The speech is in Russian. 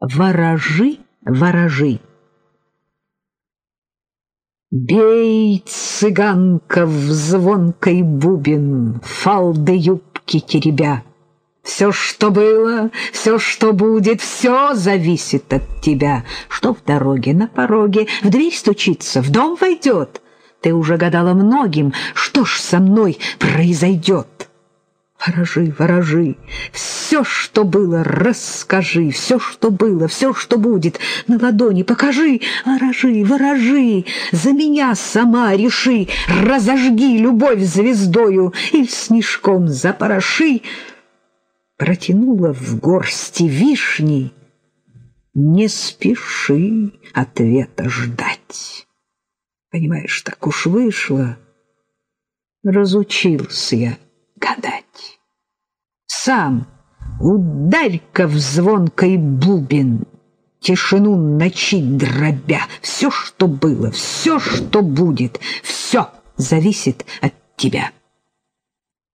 Ворожи, ворожи. Бей, цыганка, в звонкой бубен, Фалды юбки теребя. Все, что было, все, что будет, все зависит от тебя. Что в дороге, на пороге, в дверь стучится, в дом войдет. Ты уже гадала многим, что ж со мной произойдет. Ворожи, ворожи, все, что было, расскажи, все, что было, все, что будет, на ладони покажи. Ворожи, ворожи, за меня сама реши, разожги любовь звездою или снежком запороши. Протянула в горсти вишни, не спеши ответа ждать. Понимаешь, так уж вышло, разучился я гадать. Сам ударь-ка в звонкой бубен, тишину ночи дробя. Все, что было, все, что будет, все зависит от тебя.